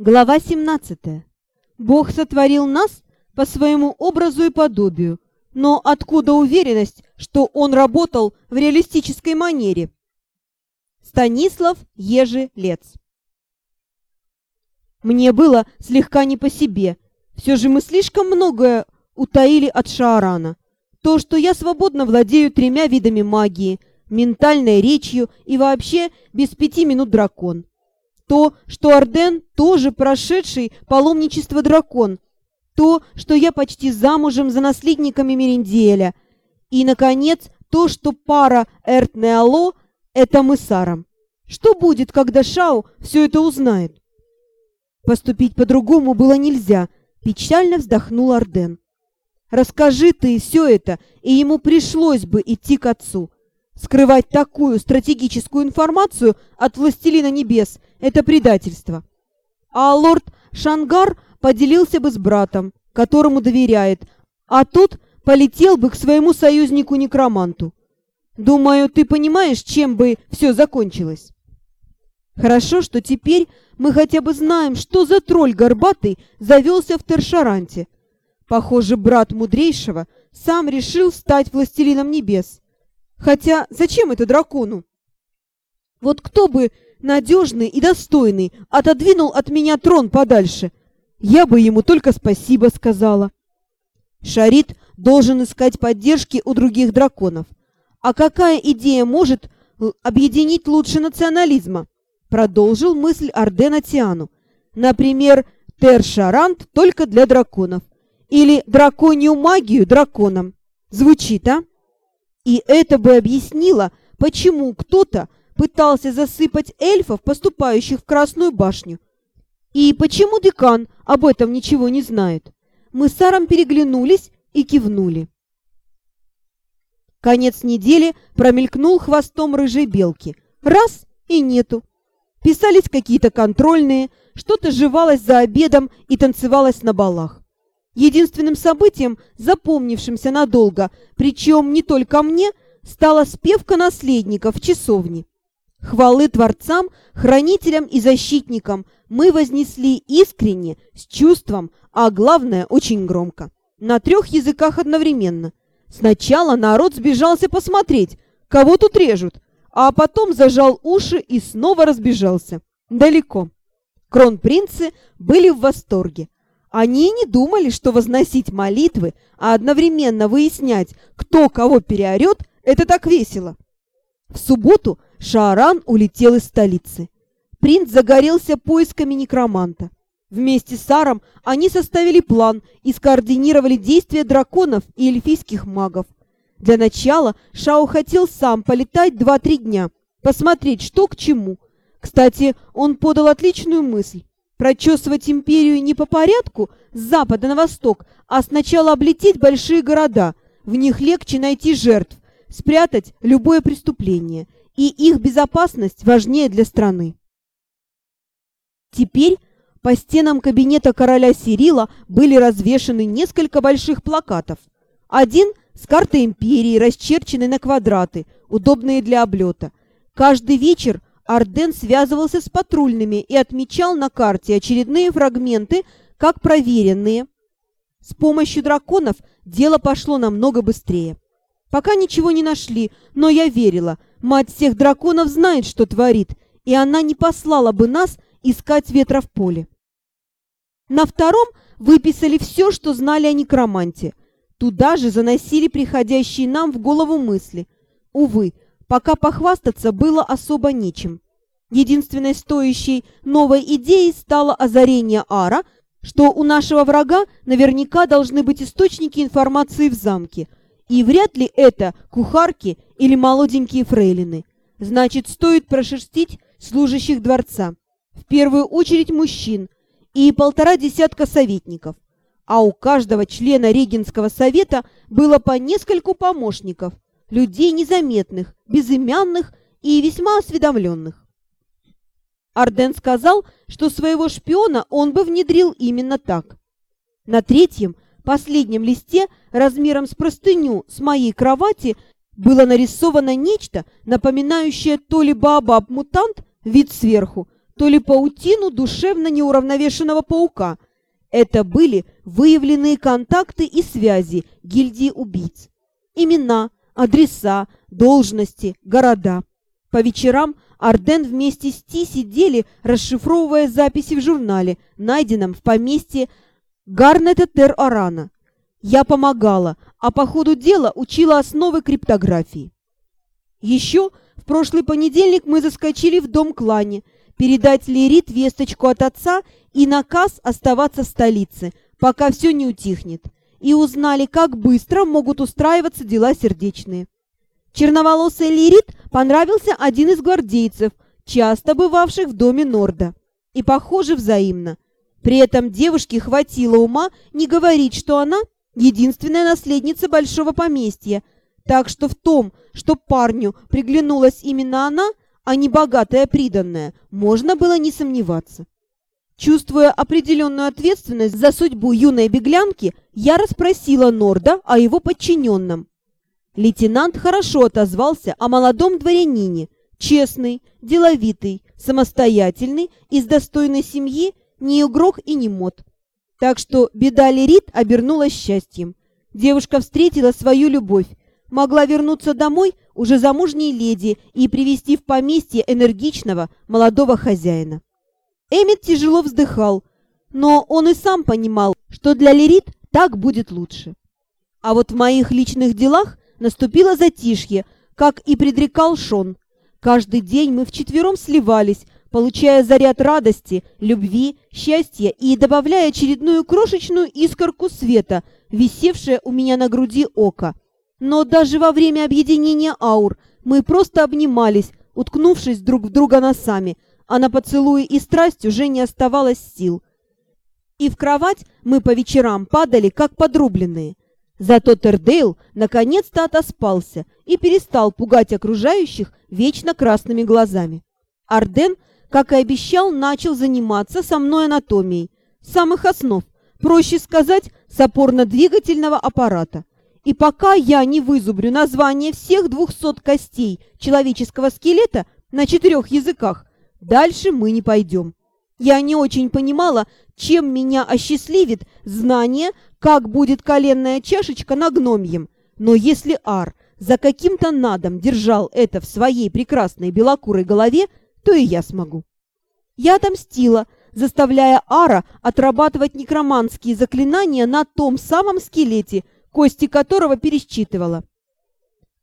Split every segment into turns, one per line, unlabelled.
Глава 17. Бог сотворил нас по своему образу и подобию, но откуда уверенность, что он работал в реалистической манере? Станислав Ежелец. Мне было слегка не по себе. Все же мы слишком многое утаили от Шаарана. То, что я свободно владею тремя видами магии, ментальной речью и вообще без пяти минут дракон. То, что Арден тоже прошедший паломничество дракон. То, что я почти замужем за наследниками Меренделя. И, наконец, то, что пара Эрт-Неало — это мы с Саром. Что будет, когда Шау все это узнает? Поступить по-другому было нельзя, печально вздохнул Арден. Расскажи ты все это, и ему пришлось бы идти к отцу. Скрывать такую стратегическую информацию от Властелина Небес — это предательство. А лорд Шангар поделился бы с братом, которому доверяет, а тут полетел бы к своему союзнику-некроманту. Думаю, ты понимаешь, чем бы все закончилось. Хорошо, что теперь мы хотя бы знаем, что за тролль горбатый завелся в Тершаранте. Похоже, брат мудрейшего сам решил стать властелином небес. Хотя зачем это дракону? Вот кто бы надежный и достойный отодвинул от меня трон подальше, я бы ему только спасибо сказала. Шарит должен искать поддержки у других драконов. А какая идея может объединить лучше национализма? Продолжил мысль Ардена Тиану. Например, Тершарант только для драконов. Или драконью магию драконам. Звучит, а? И это бы объяснило, почему кто-то пытался засыпать эльфов, поступающих в Красную башню. И почему декан об этом ничего не знает. Мы с Саром переглянулись и кивнули. Конец недели промелькнул хвостом рыжей белки. Раз — и нету. Писались какие-то контрольные, что-то жевалось за обедом и танцевалось на балах. Единственным событием, запомнившимся надолго, причем не только мне, стала спевка наследников в часовне. Хвалы Творцам, хранителям и защитникам мы вознесли искренне, с чувством, а главное, очень громко. На трех языках одновременно. Сначала народ сбежался посмотреть, кого тут режут, а потом зажал уши и снова разбежался. Далеко. Кронпринцы были в восторге. Они не думали, что возносить молитвы, а одновременно выяснять, кто кого переорет, это так весело. В субботу Шааран улетел из столицы. Принц загорелся поисками некроманта. Вместе с Саром они составили план и скоординировали действия драконов и эльфийских магов. Для начала Шао хотел сам полетать два-три дня, посмотреть, что к чему. Кстати, он подал отличную мысль. Прочесывать империю не по порядку с запада на восток, а сначала облететь большие города. В них легче найти жертв, спрятать любое преступление. И их безопасность важнее для страны. Теперь по стенам кабинета короля Сирила были развешаны несколько больших плакатов. Один с картой империи, расчерченной на квадраты, удобные для облета. Каждый вечер Арден связывался с патрульными и отмечал на карте очередные фрагменты, как проверенные. С помощью драконов дело пошло намного быстрее. Пока ничего не нашли, но я верила, мать всех драконов знает, что творит, и она не послала бы нас искать ветра в поле. На втором выписали все, что знали о некроманте. Туда же заносили приходящие нам в голову мысли. Увы, пока похвастаться было особо нечем. Единственной стоящей новой идеей стало озарение Ара, что у нашего врага наверняка должны быть источники информации в замке, и вряд ли это кухарки или молоденькие фрейлины. Значит, стоит прошерстить служащих дворца, в первую очередь мужчин, и полтора десятка советников, а у каждого члена Регенского совета было по нескольку помощников – людей незаметных, безымянных и весьма осведомленных. Арден сказал, что своего шпиона он бы внедрил именно так. На третьем, последнем листе, размером с простыню с моей кровати, было нарисовано нечто, напоминающее то ли баобаб-мутант, вид сверху, то ли паутину душевно неуравновешенного паука. Это были выявленные контакты и связи гильдии убийц. Имена, адреса, должности, города. По вечерам Арден вместе с Ти сидели, расшифровывая записи в журнале, найденном в поместье Гарнета Тер-Арана. Я помогала, а по ходу дела учила основы криптографии. Еще в прошлый понедельник мы заскочили в дом клане, передать Лерит весточку от отца и наказ оставаться в столице, пока все не утихнет, и узнали, как быстро могут устраиваться дела сердечные. Черноволосый Лирит понравился один из гвардейцев, часто бывавших в доме Норда, и, похоже, взаимно. При этом девушке хватило ума не говорить, что она единственная наследница большого поместья, так что в том, что парню приглянулась именно она, а не богатая приданная, можно было не сомневаться. Чувствуя определенную ответственность за судьбу юной беглянки, я расспросила Норда о его подчиненном. Лейтенант хорошо отозвался о молодом дворянине, честный, деловитый, самостоятельный, из достойной семьи, не игрок и не мод. Так что беда Лерит обернулась счастьем. Девушка встретила свою любовь, могла вернуться домой уже замужней леди и привести в поместье энергичного молодого хозяина. Эммет тяжело вздыхал, но он и сам понимал, что для Лерит так будет лучше. А вот в моих личных делах наступило затишье, как и предрекал Шон. Каждый день мы вчетвером сливались, получая заряд радости, любви, счастья и добавляя очередную крошечную искорку света, висевшее у меня на груди око. Но даже во время объединения аур мы просто обнимались, уткнувшись друг в друга носами, а на поцелуи и страсть уже не оставалось сил. И в кровать мы по вечерам падали, как подрубленные. Зато Тердейл наконец-то отоспался и перестал пугать окружающих вечно красными глазами. Арден как и обещал, начал заниматься со мной анатомией, самых основ, проще сказать, с опорно-двигательного аппарата. И пока я не вызубрю название всех двухсот костей человеческого скелета на четырех языках, дальше мы не пойдем. Я не очень понимала, чем меня осчастливит знание, как будет коленная чашечка на гномьем. Но если Ар за каким-то надом держал это в своей прекрасной белокурой голове, то и я смогу. Я отомстила, заставляя Ара отрабатывать некроманские заклинания на том самом скелете, кости которого пересчитывала.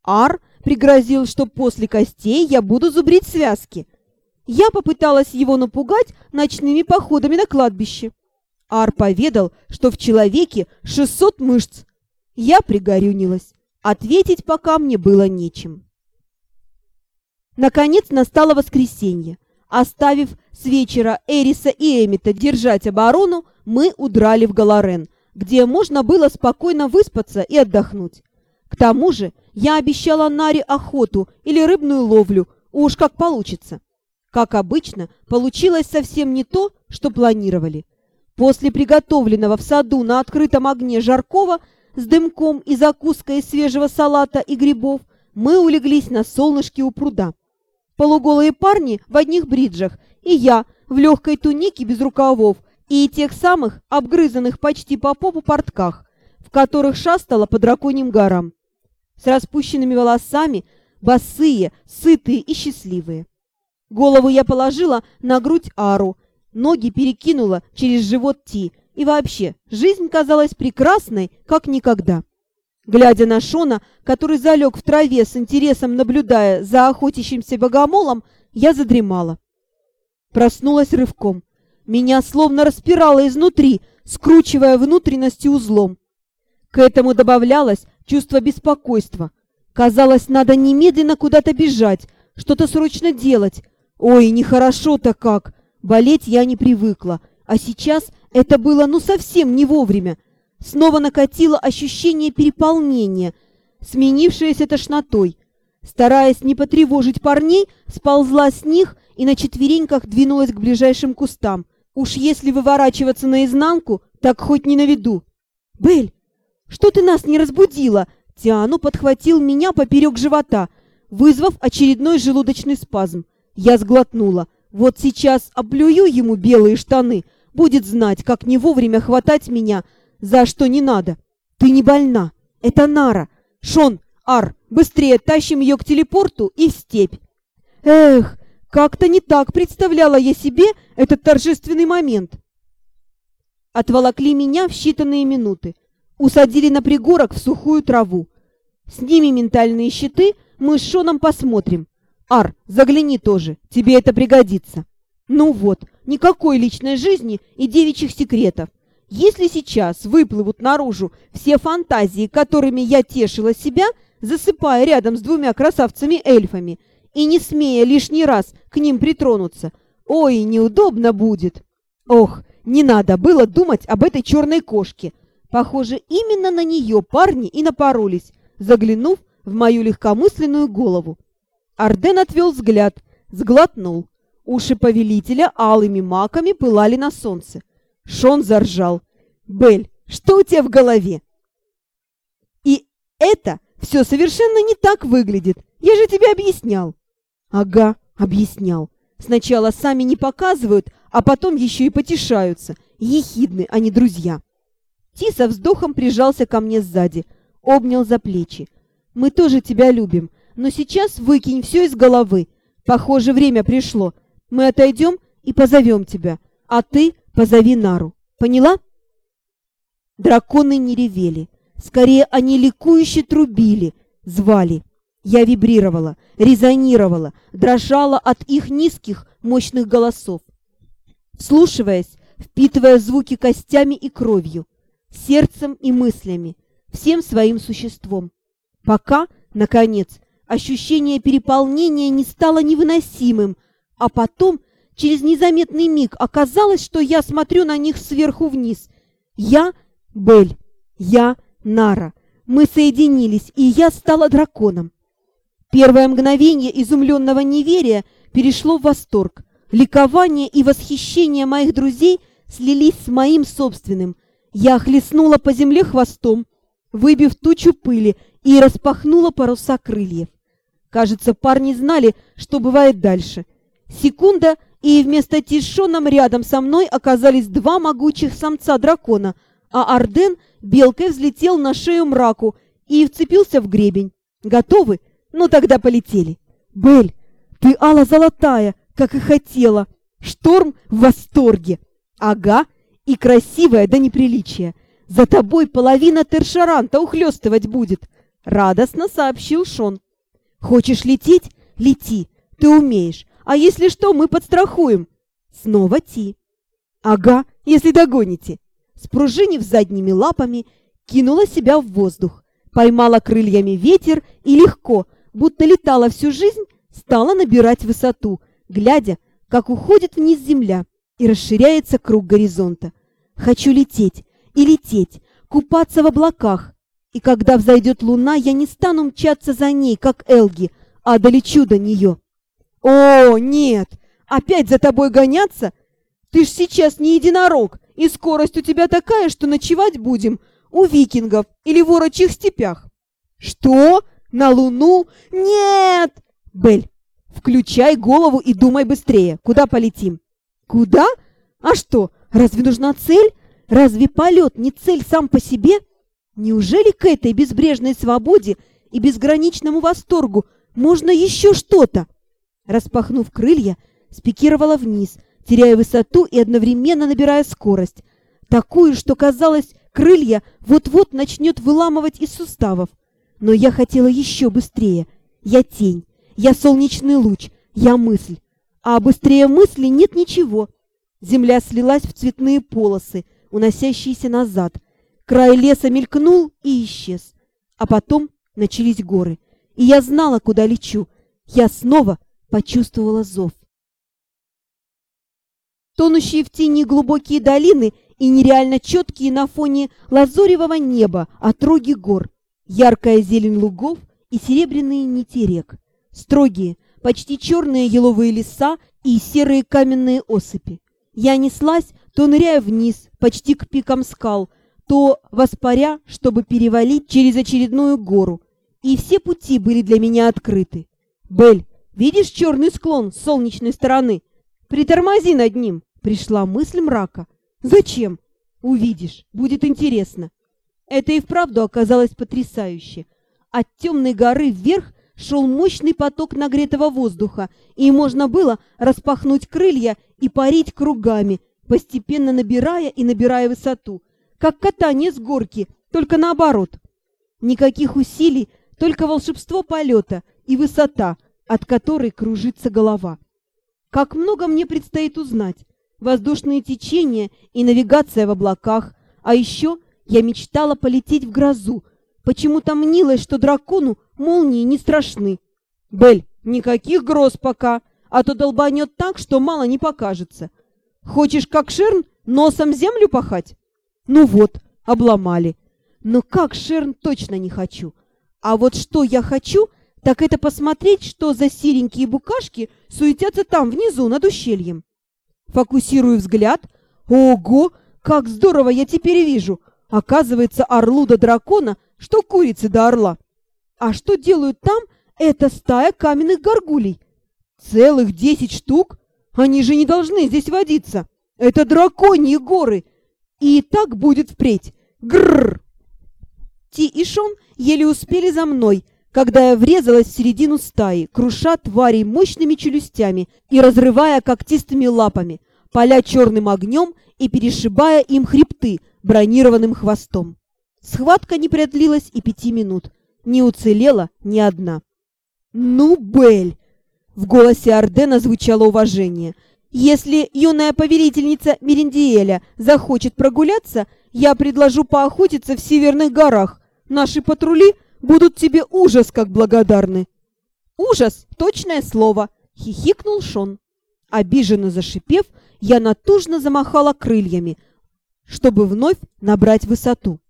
Ар пригрозил, что после костей я буду зубрить связки. Я попыталась его напугать ночными походами на кладбище. Ар поведал, что в человеке 600 мышц. Я пригорюнилась. Ответить пока мне было нечем. Наконец настало воскресенье. Оставив с вечера Эриса и Эмита держать оборону, мы удрали в Галарен, где можно было спокойно выспаться и отдохнуть. К тому же я обещала Наре охоту или рыбную ловлю, уж как получится. Как обычно, получилось совсем не то, что планировали. После приготовленного в саду на открытом огне жаркого с дымком и закуской из свежего салата и грибов мы улеглись на солнышке у пруда полуголые парни в одних бриджах, и я в легкой тунике без рукавов и тех самых обгрызанных почти по попу портках, в которых шастала по драконьим горам. С распущенными волосами, босые, сытые и счастливые. Голову я положила на грудь Ару, ноги перекинула через живот Ти, и вообще, жизнь казалась прекрасной, как никогда. Глядя на Шона, который залег в траве с интересом наблюдая за охотящимся богомолом, я задремала. Проснулась рывком. Меня словно распирало изнутри, скручивая внутренности узлом. К этому добавлялось чувство беспокойства. Казалось, надо немедленно куда-то бежать, что-то срочно делать. Ой, нехорошо-то как! Болеть я не привыкла, а сейчас это было ну совсем не вовремя. Снова накатило ощущение переполнения, сменившееся тошнотой. Стараясь не потревожить парней, сползла с них и на четвереньках двинулась к ближайшим кустам. Уж если выворачиваться наизнанку, так хоть не на виду. «Бель, что ты нас не разбудила?» Тиану подхватил меня поперек живота, вызвав очередной желудочный спазм. Я сглотнула. Вот сейчас облюю ему белые штаны, будет знать, как не вовремя хватать меня, за что не надо. Ты не больна, это Нара. Шон, Ар, быстрее тащим ее к телепорту и в степь. Эх, как-то не так представляла я себе этот торжественный момент. Отволокли меня в считанные минуты. Усадили на пригорок в сухую траву. Сними ментальные щиты, мы с Шоном посмотрим. Ар, загляни тоже, тебе это пригодится. Ну вот, никакой личной жизни и девичьих секретов. Если сейчас выплывут наружу все фантазии, которыми я тешила себя, засыпая рядом с двумя красавцами-эльфами и не смея лишний раз к ним притронуться, ой, неудобно будет. Ох, не надо было думать об этой черной кошке. Похоже, именно на нее парни и напоролись, заглянув в мою легкомысленную голову. Арден отвел взгляд, сглотнул. Уши повелителя алыми маками пылали на солнце. Шон заржал. «Бель, что у тебя в голове?» «И это все совершенно не так выглядит. Я же тебе объяснял». «Ага, объяснял. Сначала сами не показывают, а потом еще и потешаются. Ехидны, а не друзья». Ти со вздохом прижался ко мне сзади, обнял за плечи. «Мы тоже тебя любим, но сейчас выкинь все из головы. Похоже, время пришло. Мы отойдем и позовем тебя, а ты позови Нару. Поняла?» Драконы не ревели. Скорее, они ликующе трубили, звали. Я вибрировала, резонировала, дрожала от их низких, мощных голосов. Вслушиваясь, впитывая звуки костями и кровью, сердцем и мыслями, всем своим существом. Пока, наконец, ощущение переполнения не стало невыносимым, а потом, через незаметный миг, оказалось, что я смотрю на них сверху вниз. Я — Бель, я — Нара. Мы соединились, и я стала драконом. Первое мгновение изумленного неверия перешло в восторг. Ликование и восхищение моих друзей слились с моим собственным. Я хлестнула по земле хвостом, выбив тучу пыли, и распахнула паруса крыльев. Кажется, парни знали, что бывает дальше. Секунда, и вместо Тишоном рядом со мной оказались два могучих самца-дракона, а Арден белкой взлетел на шею мраку и вцепился в гребень. «Готовы? Ну тогда полетели!» «Бель, ты ала-золотая, как и хотела!» «Шторм в восторге!» «Ага, и красивая до неприличия!» За тобой половина тершаранта ухлёстывать будет!» — радостно сообщил Шон. «Хочешь лететь? Лети, ты умеешь. А если что, мы подстрахуем». Снова Ти. «Ага, если догоните». Спружинив задними лапами, кинула себя в воздух, поймала крыльями ветер и легко, будто летала всю жизнь, стала набирать высоту, глядя, как уходит вниз земля и расширяется круг горизонта. «Хочу лететь, и лететь, купаться в облаках. И когда взойдет луна, я не стану мчаться за ней, как Элги, а долечу до нее. О, нет! Опять за тобой гоняться? Ты ж сейчас не единорог, и скорость у тебя такая, что ночевать будем у викингов или в орочих степях. Что? На луну? Нет! Бель, включай голову и думай быстрее. Куда полетим? Куда? А что, разве нужна цель? Разве полет не цель сам по себе? Неужели к этой безбрежной свободе и безграничному восторгу можно еще что-то? Распахнув крылья, спикировала вниз, теряя высоту и одновременно набирая скорость. Такую, что, казалось, крылья вот-вот начнет выламывать из суставов. Но я хотела еще быстрее. Я тень, я солнечный луч, я мысль. А быстрее мысли нет ничего. Земля слилась в цветные полосы, уносящиеся назад. Край леса мелькнул и исчез. А потом начались горы. И я знала, куда лечу. Я снова почувствовала зов. Тонущие в тени глубокие долины и нереально четкие на фоне лазоревого неба отроги гор, яркая зелень лугов и серебряные нити рек, строгие, почти черные еловые леса и серые каменные осыпи. Я неслась, то ныряя вниз, почти к пикам скал, то воспаря, чтобы перевалить через очередную гору. И все пути были для меня открыты. «Бель, видишь черный склон с солнечной стороны? Притормози над ним, пришла мысль мрака. Зачем? Увидишь, будет интересно. Это и вправду оказалось потрясающе. От темной горы вверх шел мощный поток нагретого воздуха, и можно было распахнуть крылья и парить кругами, постепенно набирая и набирая высоту, как катание с горки, только наоборот. Никаких усилий, только волшебство полета и высота, от которой кружится голова. Как много мне предстоит узнать. Воздушные течения и навигация в облаках. А еще я мечтала полететь в грозу. Почему-то мнилось, что дракону молнии не страшны. Бель, никаких гроз пока, а то долбанет так, что мало не покажется. Хочешь, как Шерн, носом землю пахать? Ну вот, обломали. Но как Шерн точно не хочу. А вот что я хочу, так это посмотреть, что за серенькие букашки суетятся там внизу над ущельем. Фокусирую взгляд. Ого, как здорово я теперь вижу! Оказывается, орлу до дракона, что курицы до орла. А что делают там, это стая каменных горгулей. Целых десять штук? Они же не должны здесь водиться. Это драконьи горы. И так будет впредь. Грррр! Ти и Шон еле успели за мной, когда я врезалась в середину стаи, круша тварей мощными челюстями и разрывая когтистыми лапами, поля черным огнем и перешибая им хребты бронированным хвостом. Схватка не продлилась и пяти минут. Не уцелела ни одна. «Ну, Бель!» В голосе Ардена звучало уважение. «Если юная повелительница Мериндиэля захочет прогуляться, я предложу поохотиться в северных горах. Наши патрули будут тебе ужас как благодарны». «Ужас! Точное слово!» — хихикнул Шон. Обиженно зашипев, я натужно замахала крыльями, чтобы вновь набрать высоту.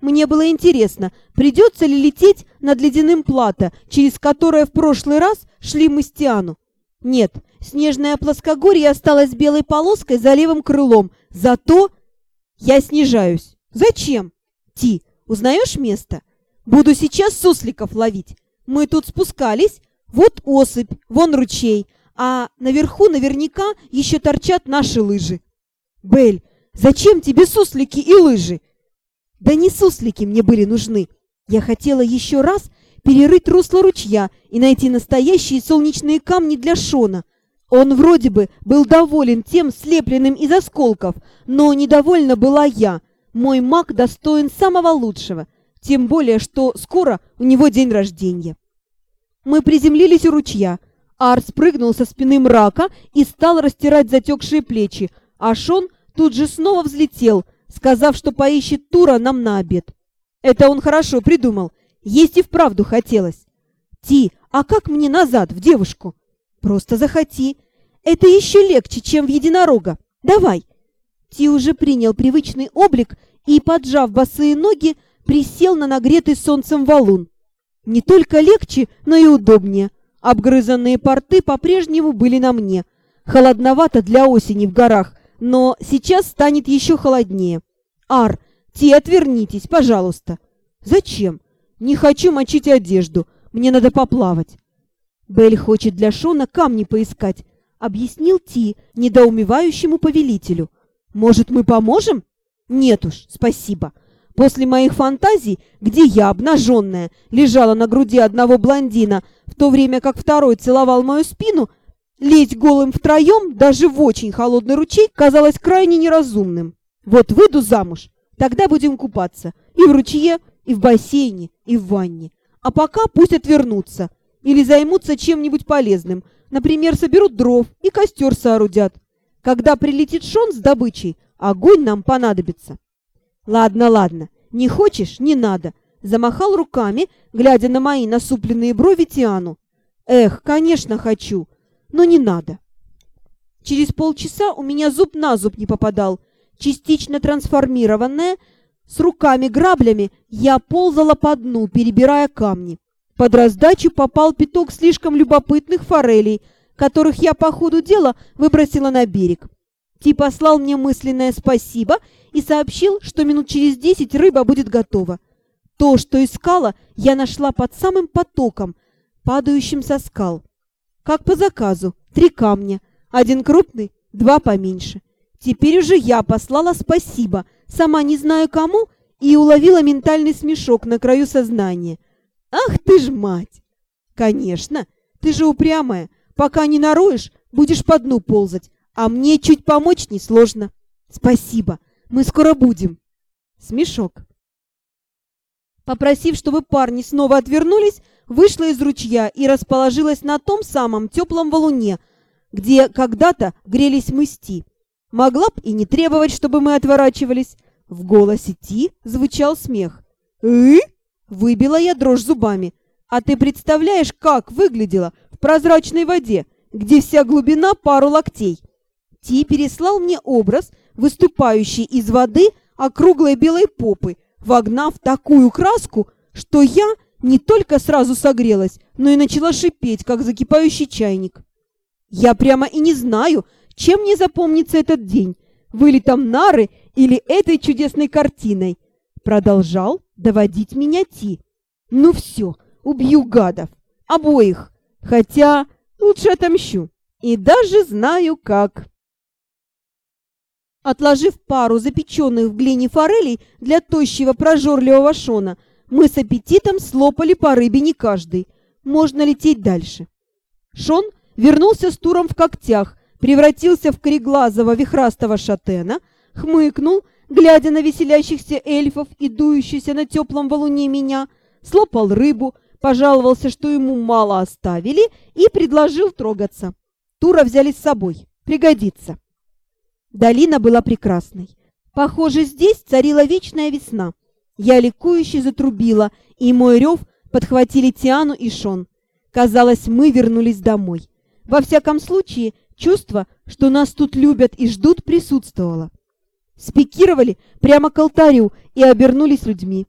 Мне было интересно, придется ли лететь над ледяным плато, через которое в прошлый раз шли мы с Тиану. Нет, снежное плоскогорье осталось белой полоской за левым крылом, зато я снижаюсь. Зачем? Ти, узнаешь место? Буду сейчас сусликов ловить. Мы тут спускались, вот осыпь, вон ручей, а наверху наверняка еще торчат наши лыжи. Бель, зачем тебе суслики и лыжи? Да не суслики мне были нужны. Я хотела еще раз перерыть русло ручья и найти настоящие солнечные камни для Шона. Он вроде бы был доволен тем слепленным из осколков, но недовольна была я. Мой маг достоин самого лучшего, тем более, что скоро у него день рождения. Мы приземлились у ручья. Ар спрыгнул со спины мрака и стал растирать затекшие плечи, а Шон тут же снова взлетел – сказав, что поищет Тура нам на обед. Это он хорошо придумал. Есть и вправду хотелось. Ти, а как мне назад, в девушку? Просто захоти. Это еще легче, чем в единорога. Давай. Ти уже принял привычный облик и, поджав босые ноги, присел на нагретый солнцем валун. Не только легче, но и удобнее. Обгрызанные порты по-прежнему были на мне. Холодновато для осени в горах, но сейчас станет еще холоднее. Ар, те отвернитесь, пожалуйста. Зачем? Не хочу мочить одежду. Мне надо поплавать. Белль хочет для Шона камни поискать, объяснил Ти недоумевающему повелителю. Может, мы поможем? Нет уж, спасибо. После моих фантазий, где я, обнаженная, лежала на груди одного блондина, в то время как второй целовал мою спину, Лезть голым втроем, даже в очень холодный ручей, казалось крайне неразумным. Вот выйду замуж, тогда будем купаться. И в ручье, и в бассейне, и в ванне. А пока пусть отвернутся. Или займутся чем-нибудь полезным. Например, соберут дров и костер соорудят. Когда прилетит Шон с добычей, огонь нам понадобится. Ладно, ладно, не хочешь, не надо. Замахал руками, глядя на мои насупленные брови Тиану. Эх, конечно, хочу но не надо. Через полчаса у меня зуб на зуб не попадал. Частично трансформированная, с руками-граблями, я ползала по дну, перебирая камни. Под раздачу попал пяток слишком любопытных форелей, которых я по ходу дела выбросила на берег. Ти послал мне мысленное спасибо и сообщил, что минут через десять рыба будет готова. То, что искала, я нашла под самым потоком, падающим со скал. Как по заказу, три камня, один крупный, два поменьше. Теперь уже я послала спасибо, сама не знаю кому, и уловила ментальный смешок на краю сознания. «Ах ты ж мать!» «Конечно, ты же упрямая. Пока не нароешь, будешь по дну ползать, а мне чуть помочь несложно. Спасибо, мы скоро будем». Смешок. Попросив, чтобы парни снова отвернулись, вышла из ручья и расположилась на том самом теплом валуне, где когда-то грелись мы с Ти. Могла б и не требовать, чтобы мы отворачивались. В голосе Ти звучал смех. «Э?» — выбила я дрожь зубами. «А ты представляешь, как выглядела в прозрачной воде, где вся глубина пару локтей?» Ти переслал мне образ, выступающий из воды округлой белой попы, вогнав такую краску, что я не только сразу согрелась, но и начала шипеть, как закипающий чайник. Я прямо и не знаю, чем мне запомнится этот день, вылетом нары или этой чудесной картиной. Продолжал доводить меня Ти. Ну все, убью гадов, обоих, хотя лучше отомщу, и даже знаю как. Отложив пару запеченных в глине форелей для тощего прожорливого Шона, мы с аппетитом слопали по рыбе не каждый. Можно лететь дальше. Шон вернулся с туром в когтях, превратился в кореглазого вихрастого шатена, хмыкнул, глядя на веселящихся эльфов и дующихся на теплом валуне меня, слопал рыбу, пожаловался, что ему мало оставили, и предложил трогаться. Тура взяли с собой. Пригодится. Долина была прекрасной. Похоже, здесь царила вечная весна. Я ликующе затрубила, и мой рев подхватили Тиану и Шон. Казалось, мы вернулись домой. Во всяком случае, чувство, что нас тут любят и ждут, присутствовало. Спикировали прямо к алтарю и обернулись людьми.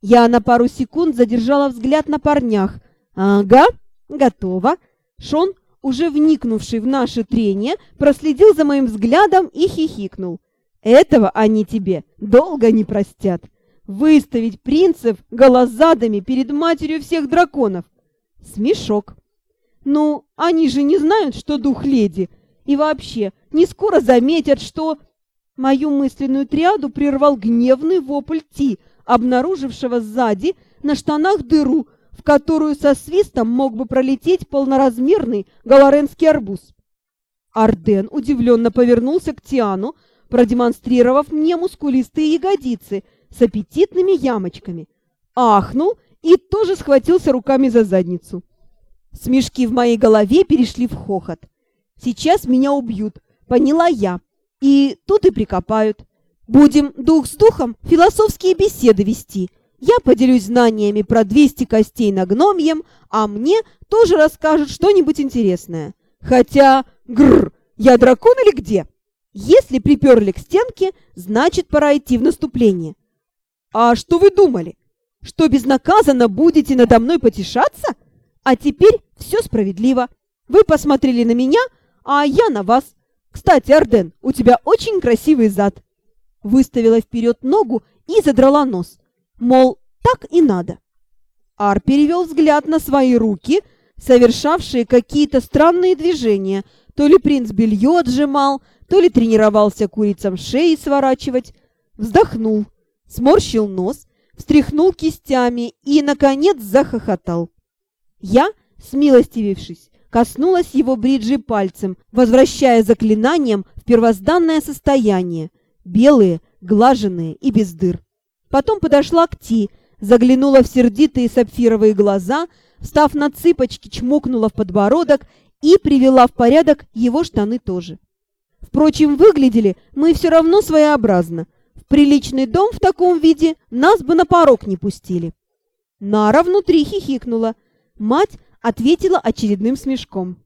Я на пару секунд задержала взгляд на парнях. «Ага, готово». Шон уже вникнувший в наше трение, проследил за моим взглядом и хихикнул. «Этого они тебе долго не простят. Выставить принцев голозадами перед матерью всех драконов. Смешок. Ну, они же не знают, что дух леди. И вообще, не скоро заметят, что...» Мою мысленную триаду прервал гневный вопль Ти, обнаружившего сзади на штанах дыру, в которую со свистом мог бы пролететь полноразмерный галаренский арбуз. Арден удивленно повернулся к Тиану, продемонстрировав мне мускулистые ягодицы с аппетитными ямочками. Ахнул и тоже схватился руками за задницу. Смешки в моей голове перешли в хохот. Сейчас меня убьют, поняла я. И тут и прикопают. Будем дух с духом философские беседы вести — я поделюсь знаниями про 200 костей на гномьем, а мне тоже расскажут что-нибудь интересное. Хотя, грр, я дракон или где? Если приперли к стенке, значит, пора идти в наступление. А что вы думали? Что безнаказанно будете надо мной потешаться? А теперь все справедливо. Вы посмотрели на меня, а я на вас. Кстати, Арден, у тебя очень красивый зад. Выставила вперед ногу и задрала нос. Мол, так и надо. Ар перевел взгляд на свои руки, совершавшие какие-то странные движения. То ли принц белье отжимал, то ли тренировался курицам шеи сворачивать. Вздохнул, сморщил нос, встряхнул кистями и, наконец, захохотал. Я, смилостивившись, коснулась его бриджи пальцем, возвращая заклинанием в первозданное состояние, белые, глаженные и без дыр. Потом подошла к Ти, заглянула в сердитые сапфировые глаза, встав на цыпочки, чмокнула в подбородок и привела в порядок его штаны тоже. Впрочем, выглядели мы все равно своеобразно. В приличный дом в таком виде нас бы на порог не пустили. Нара внутри хихикнула. Мать ответила очередным смешком.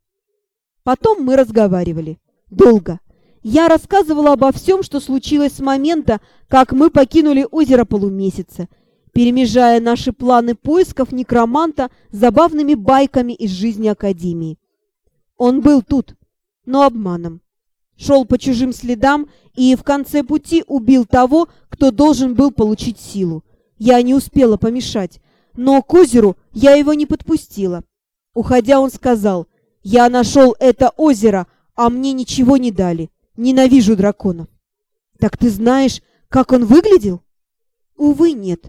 Потом мы разговаривали. Долго. Я рассказывала обо всем, что случилось с момента, как мы покинули озеро полумесяца, перемежая наши планы поисков некроманта забавными байками из жизни Академии. Он был тут, но обманом. Шел по чужим следам и в конце пути убил того, кто должен был получить силу. Я не успела помешать, но к озеру я его не подпустила. Уходя, он сказал, Я нашел это озеро, а мне ничего не дали. Ненавижу драконов. Так ты знаешь, как он выглядел? Увы, нет.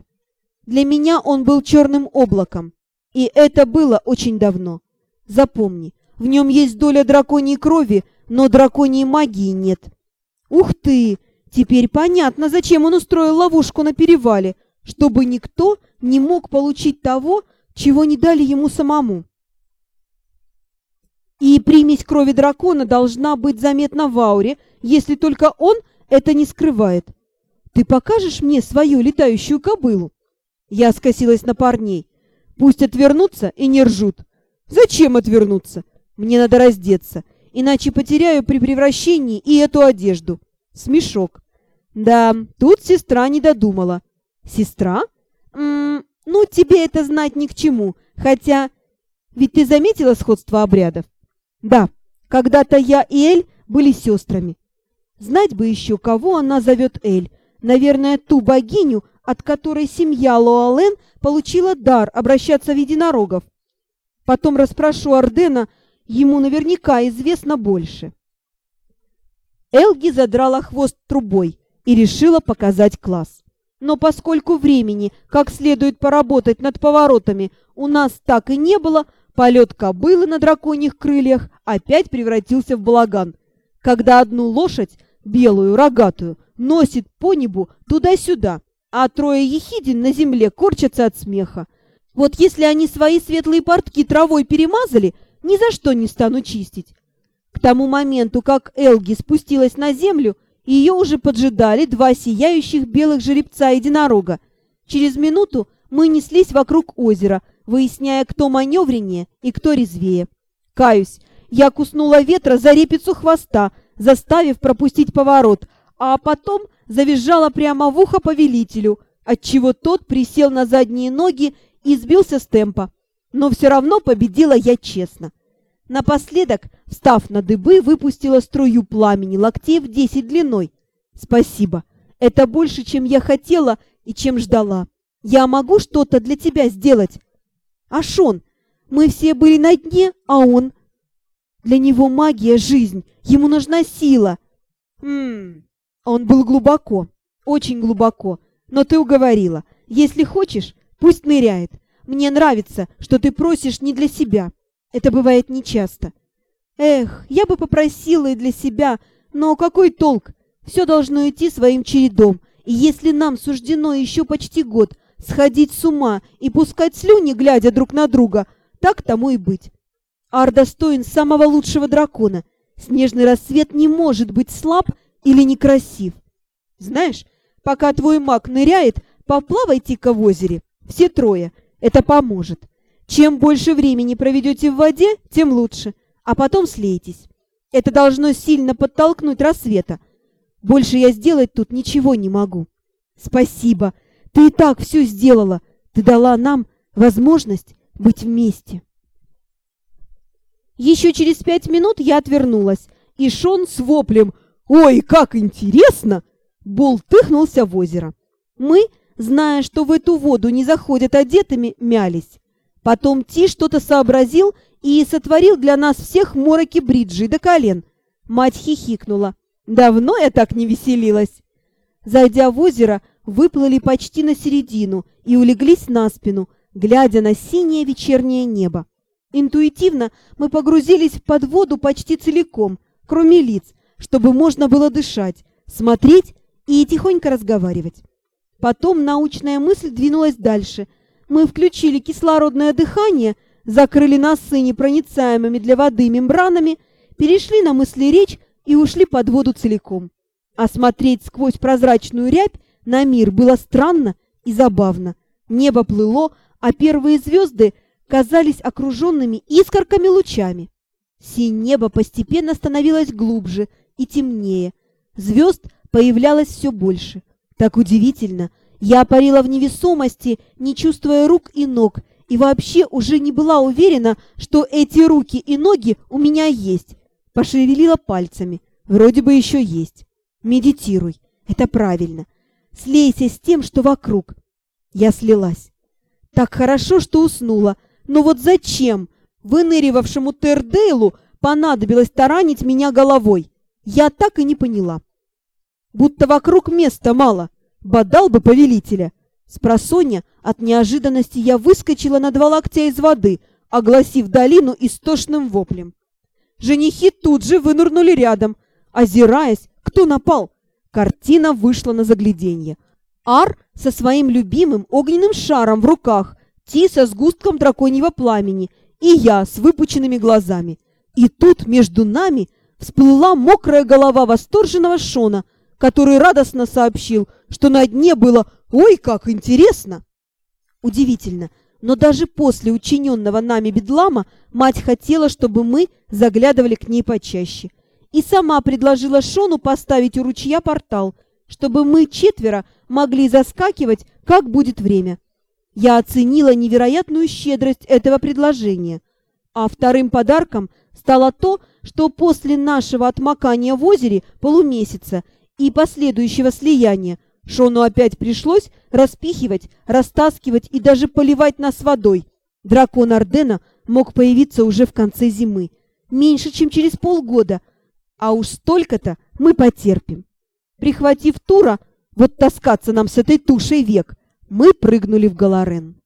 Для меня он был черным облаком. И это было очень давно. Запомни, в нем есть доля драконьей крови, но драконьей магии нет. Ух ты! Теперь понятно, зачем он устроил ловушку на перевале, чтобы никто не мог получить того, чего не дали ему самому. И примесь крови дракона должна быть заметна в ауре, если только он это не скрывает. Ты покажешь мне свою летающую кобылу? Я скосилась на парней. Пусть отвернутся и не ржут. Зачем отвернуться? Мне надо раздеться, иначе потеряю при превращении и эту одежду. Смешок. Да, тут сестра не додумала. Сестра? М ну, тебе это знать ни к чему, хотя... Ведь ты заметила сходство обрядов? Да, когда-то я и Эль были сестрами. Знать бы еще, кого она зовет Эль. Наверное, ту богиню, от которой семья Лоален получила дар обращаться в единорогов. Потом расспрошу Ардена, ему наверняка известно больше. Элги задрала хвост трубой и решила показать класс. Но поскольку времени, как следует поработать над поворотами, у нас так и не было, полет кобылы на драконьих крыльях опять превратился в балаган, когда одну лошадь, белую, рогатую, носит по небу туда-сюда, а трое ехидин на земле корчатся от смеха. Вот если они свои светлые портки травой перемазали, ни за что не стану чистить. К тому моменту, как Элги спустилась на землю, ее уже поджидали два сияющих белых жеребца-единорога. Через минуту мы неслись вокруг озера, выясняя, кто маневреннее и кто резвее. Каюсь, я куснула ветра за репицу хвоста, заставив пропустить поворот, а потом завизжала прямо в ухо повелителю, отчего тот присел на задние ноги и сбился с темпа. Но все равно победила я честно. Напоследок, встав на дыбы, выпустила струю пламени локтей в десять длиной. Спасибо. Это больше, чем я хотела и чем ждала. Я могу что-то для тебя сделать? Ашон, мы все были на дне, а он... Для него магия — жизнь, ему нужна сила. Хм, он был глубоко, очень глубоко, но ты уговорила. Если хочешь, пусть ныряет. Мне нравится, что ты просишь не для себя. Это бывает нечасто. Эх, я бы попросила и для себя, но какой толк? Все должно идти своим чередом, и если нам суждено еще почти год сходить с ума и пускать слюни, глядя друг на друга, так тому и быть. Ар достоин самого лучшего дракона. Снежный рассвет не может быть слаб или некрасив. Знаешь, пока твой маг ныряет, поплавайте-ка в озере, все трое. Это поможет. Чем больше времени проведете в воде, тем лучше, а потом слейтесь. Это должно сильно подтолкнуть рассвета. Больше я сделать тут ничего не могу. Спасибо. Ты и так все сделала. Ты дала нам возможность быть вместе. Еще через пять минут я отвернулась, и Шон с воплем «Ой, как интересно!» бултыхнулся в озеро. Мы, зная, что в эту воду не заходят одетыми, мялись. Потом Ти что-то сообразил и сотворил для нас всех мороки бриджи до колен. Мать хихикнула. Давно я так не веселилась. Зайдя в озеро, выплыли почти на середину и улеглись на спину, глядя на синее вечернее небо. Интуитивно мы погрузились под воду почти целиком, кроме лиц, чтобы можно было дышать, смотреть и тихонько разговаривать. Потом научная мысль двинулась дальше. Мы включили кислородное дыхание, закрыли носы непроницаемыми для воды мембранами, перешли на мысли речь и ушли под воду целиком. А смотреть сквозь прозрачную рябь на мир было странно и забавно. Небо плыло, а первые звезды казались окруженными искорками лучами. Синь небо постепенно становилось глубже и темнее. Звезд появлялось все больше. Так удивительно! Я парила в невесомости, не чувствуя рук и ног, и вообще уже не была уверена, что эти руки и ноги у меня есть. Пошевелила пальцами. Вроде бы еще есть. Медитируй. Это правильно. Слейся с тем, что вокруг. Я слилась. Так хорошо, что уснула. Но вот зачем? выныривавшему Тердейлу понадобилось таранить меня головой? Я так и не поняла. Будто вокруг места мало, бодал бы повелителя. Спросонья от неожиданности я выскочила на два локтя из воды, огласив долину истошным воплем. Женихи тут же вынырнули рядом, озираясь, кто напал. Картина вышла на загляденье. Ар со своим любимым огненным шаром в руках, Ти со сгустком драконьего пламени и я с выпученными глазами. И тут между нами всплыла мокрая голова восторженного Шона, который радостно сообщил, что на дне было «Ой, как интересно!». Удивительно, но даже после учиненного нами бедлама мать хотела, чтобы мы заглядывали к ней почаще. И сама предложила Шону поставить у ручья портал, чтобы мы четверо могли заскакивать, как будет время. Я оценила невероятную щедрость этого предложения. А вторым подарком стало то, что после нашего отмокания в озере полумесяца и последующего слияния Шону опять пришлось распихивать, растаскивать и даже поливать нас водой. Дракон Ардена мог появиться уже в конце зимы, меньше, чем через полгода, а уж столько-то мы потерпим. Прихватив Тура, вот таскаться нам с этой тушей век, мы прыгнули в Галарен.